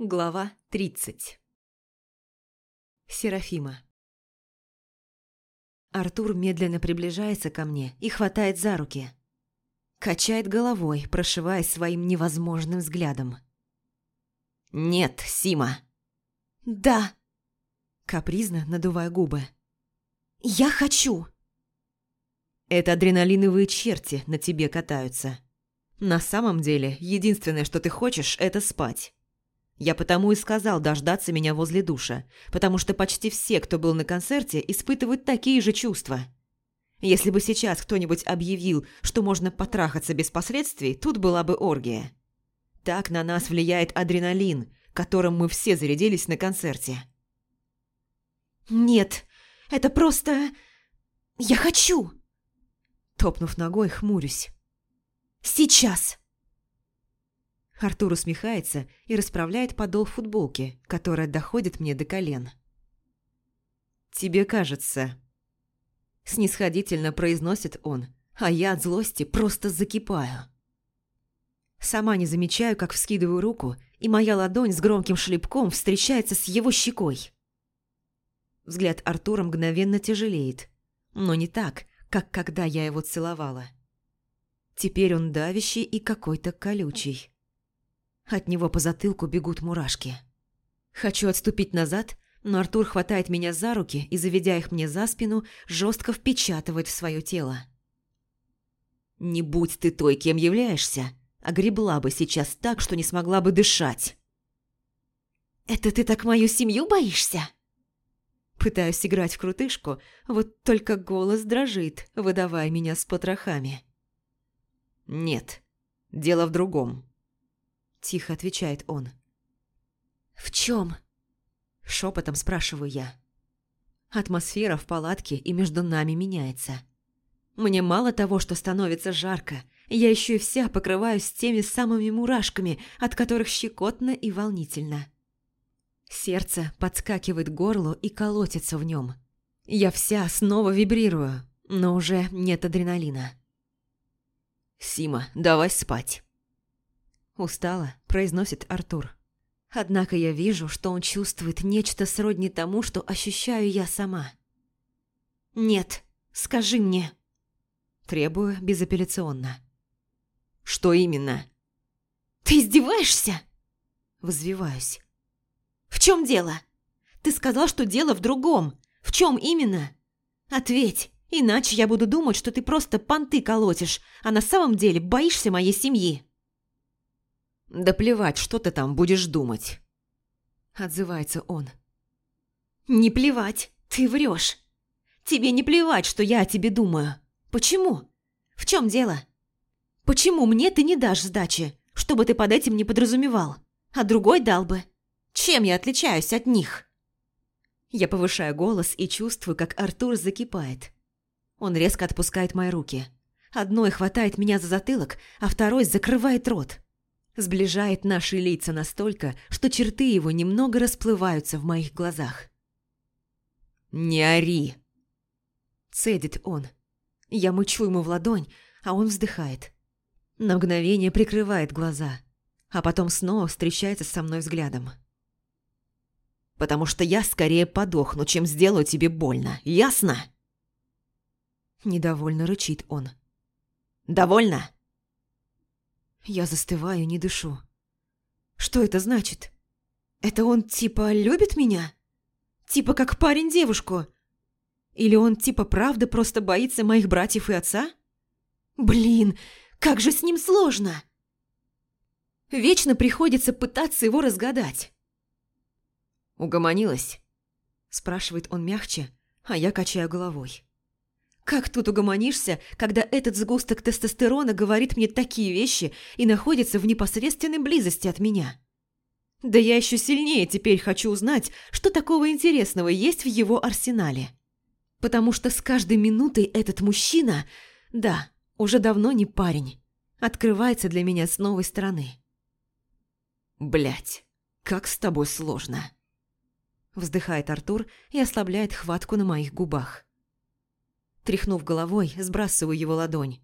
Глава 30 Серафима Артур медленно приближается ко мне и хватает за руки. Качает головой, прошивая своим невозможным взглядом. «Нет, Сима!» «Да!» Капризно надувая губы. «Я хочу!» Это адреналиновые черти на тебе катаются. На самом деле, единственное, что ты хочешь, это спать. Я потому и сказал дождаться меня возле душа, потому что почти все, кто был на концерте, испытывают такие же чувства. Если бы сейчас кто-нибудь объявил, что можно потрахаться без последствий, тут была бы оргия. Так на нас влияет адреналин, которым мы все зарядились на концерте. «Нет, это просто... Я хочу!» Топнув ногой, хмурюсь. «Сейчас!» Артур усмехается и расправляет подол футболки, которая доходит мне до колен. «Тебе кажется...» Снисходительно произносит он, а я от злости просто закипаю. Сама не замечаю, как вскидываю руку, и моя ладонь с громким шлепком встречается с его щекой. Взгляд Артура мгновенно тяжелеет, но не так, как когда я его целовала. Теперь он давящий и какой-то колючий. От него по затылку бегут мурашки. Хочу отступить назад, но Артур хватает меня за руки и, заведя их мне за спину, жестко впечатывает в свое тело. «Не будь ты той, кем являешься, огребла бы сейчас так, что не смогла бы дышать». «Это ты так мою семью боишься?» Пытаюсь играть в крутышку, вот только голос дрожит, выдавая меня с потрохами. «Нет, дело в другом», – тихо отвечает он. «В чем? шепотом спрашиваю я. Атмосфера в палатке и между нами меняется. Мне мало того, что становится жарко, я еще и вся покрываюсь теми самыми мурашками, от которых щекотно и волнительно. Сердце подскакивает к горлу и колотится в нем. Я вся снова вибрирую, но уже нет адреналина. «Сима, давай спать!» Устала, произносит Артур. Однако я вижу, что он чувствует нечто сродни тому, что ощущаю я сама. «Нет, скажи мне!» Требую безапелляционно. «Что именно?» «Ты издеваешься?» Взвиваюсь. «В чем дело? Ты сказал, что дело в другом. В чем именно? Ответь!» Иначе я буду думать, что ты просто понты колотишь, а на самом деле боишься моей семьи». «Да плевать, что ты там будешь думать», – отзывается он. «Не плевать, ты врешь. Тебе не плевать, что я о тебе думаю. Почему? В чем дело? Почему мне ты не дашь сдачи, чтобы ты под этим не подразумевал, а другой дал бы? Чем я отличаюсь от них?» Я повышаю голос и чувствую, как Артур закипает. Он резко отпускает мои руки. Одной хватает меня за затылок, а второй закрывает рот. Сближает наши лица настолько, что черты его немного расплываются в моих глазах. «Не ори!» Цедит он. Я мычу ему в ладонь, а он вздыхает. На мгновение прикрывает глаза, а потом снова встречается со мной взглядом. «Потому что я скорее подохну, чем сделаю тебе больно, ясно?» Недовольно рычит он. «Довольно?» Я застываю, не дышу. Что это значит? Это он типа любит меня? Типа как парень девушку? Или он типа правда просто боится моих братьев и отца? Блин, как же с ним сложно! Вечно приходится пытаться его разгадать. «Угомонилась?» – спрашивает он мягче, а я качаю головой. Как тут угомонишься, когда этот сгусток тестостерона говорит мне такие вещи и находится в непосредственной близости от меня? Да я еще сильнее теперь хочу узнать, что такого интересного есть в его арсенале. Потому что с каждой минутой этот мужчина, да, уже давно не парень, открывается для меня с новой стороны. Блять, как с тобой сложно. Вздыхает Артур и ослабляет хватку на моих губах. Тряхнув головой, сбрасываю его ладонь,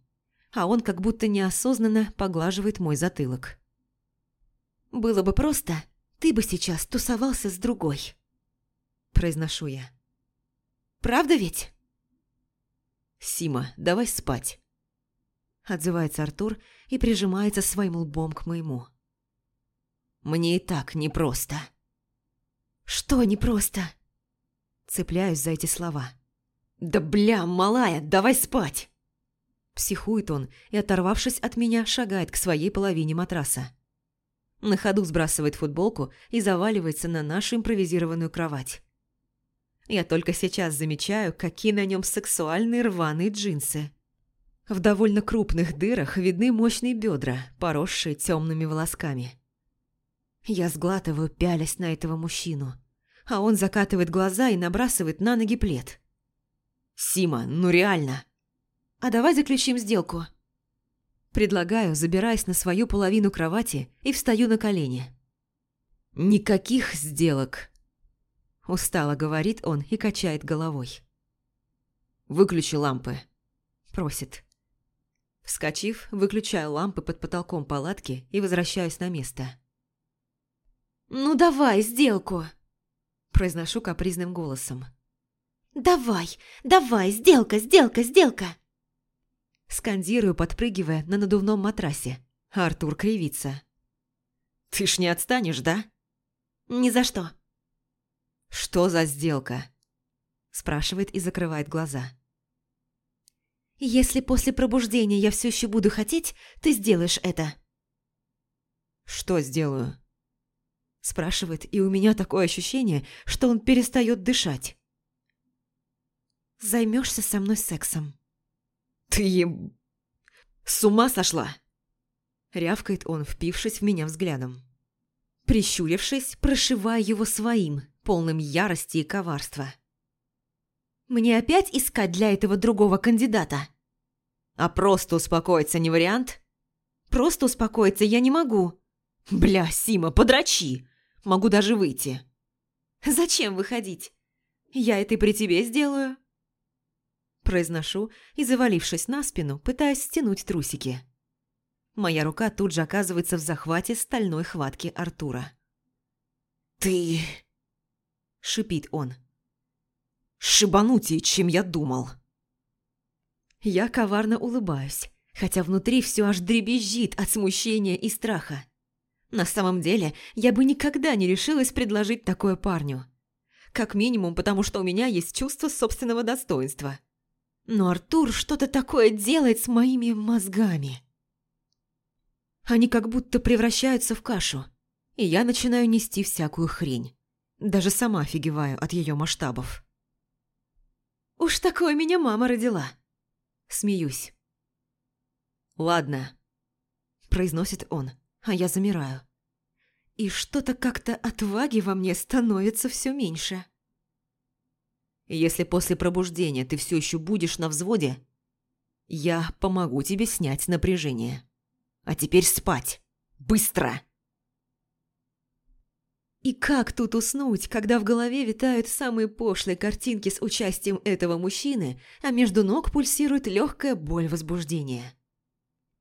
а он как будто неосознанно поглаживает мой затылок. «Было бы просто, ты бы сейчас тусовался с другой. Произношу я. Правда ведь? Сима, давай спать. Отзывается Артур и прижимается своим лбом к моему. Мне и так непросто. Что непросто? Цепляюсь за эти слова. Да бля, малая, давай спать! Психует он и, оторвавшись от меня, шагает к своей половине матраса. На ходу сбрасывает футболку и заваливается на нашу импровизированную кровать. Я только сейчас замечаю, какие на нем сексуальные рваные джинсы. В довольно крупных дырах видны мощные бедра, поросшие темными волосками. Я сглатываю, пялясь на этого мужчину, а он закатывает глаза и набрасывает на ноги плед. «Сима, ну реально!» «А давай заключим сделку». Предлагаю, забираясь на свою половину кровати и встаю на колени. «Никаких сделок!» Устало говорит он и качает головой. «Выключи лампы», – просит. Вскочив, выключаю лампы под потолком палатки и возвращаюсь на место. «Ну давай, сделку!» – произношу капризным голосом. «Давай, давай, сделка, сделка, сделка!» Скандирую, подпрыгивая на надувном матрасе. Артур кривится. «Ты ж не отстанешь, да?» «Ни за что». «Что за сделка?» Спрашивает и закрывает глаза. «Если после пробуждения я все еще буду хотеть, ты сделаешь это». «Что сделаю?» Спрашивает, и у меня такое ощущение, что он перестает дышать. «Займешься со мной сексом». «Ты еб... с ума сошла?» Рявкает он, впившись в меня взглядом. Прищурившись, прошивая его своим, полным ярости и коварства. «Мне опять искать для этого другого кандидата?» «А просто успокоиться не вариант?» «Просто успокоиться я не могу». «Бля, Сима, подрачи! Могу даже выйти». «Зачем выходить? Я это и при тебе сделаю». Произношу и, завалившись на спину, пытаюсь стянуть трусики. Моя рука тут же оказывается в захвате стальной хватки Артура. «Ты...» – шипит он. «Шибанутее, чем я думал». Я коварно улыбаюсь, хотя внутри все аж дребезжит от смущения и страха. На самом деле, я бы никогда не решилась предложить такое парню. Как минимум, потому что у меня есть чувство собственного достоинства – но Артур что-то такое делает с моими мозгами. Они как будто превращаются в кашу, и я начинаю нести всякую хрень. Даже сама офигеваю от ее масштабов. «Уж такое меня мама родила!» Смеюсь. «Ладно», – произносит он, а я замираю. И что-то как-то отваги во мне становится все меньше. Если после пробуждения ты все еще будешь на взводе, я помогу тебе снять напряжение. А теперь спать. Быстро!» И как тут уснуть, когда в голове витают самые пошлые картинки с участием этого мужчины, а между ног пульсирует легкая боль возбуждения?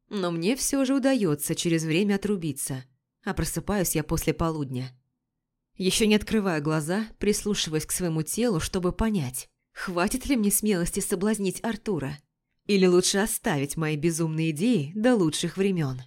Но мне все же удается через время отрубиться, а просыпаюсь я после полудня. Еще не открывая глаза, прислушиваясь к своему телу, чтобы понять, хватит ли мне смелости соблазнить Артура. Или лучше оставить мои безумные идеи до лучших времен.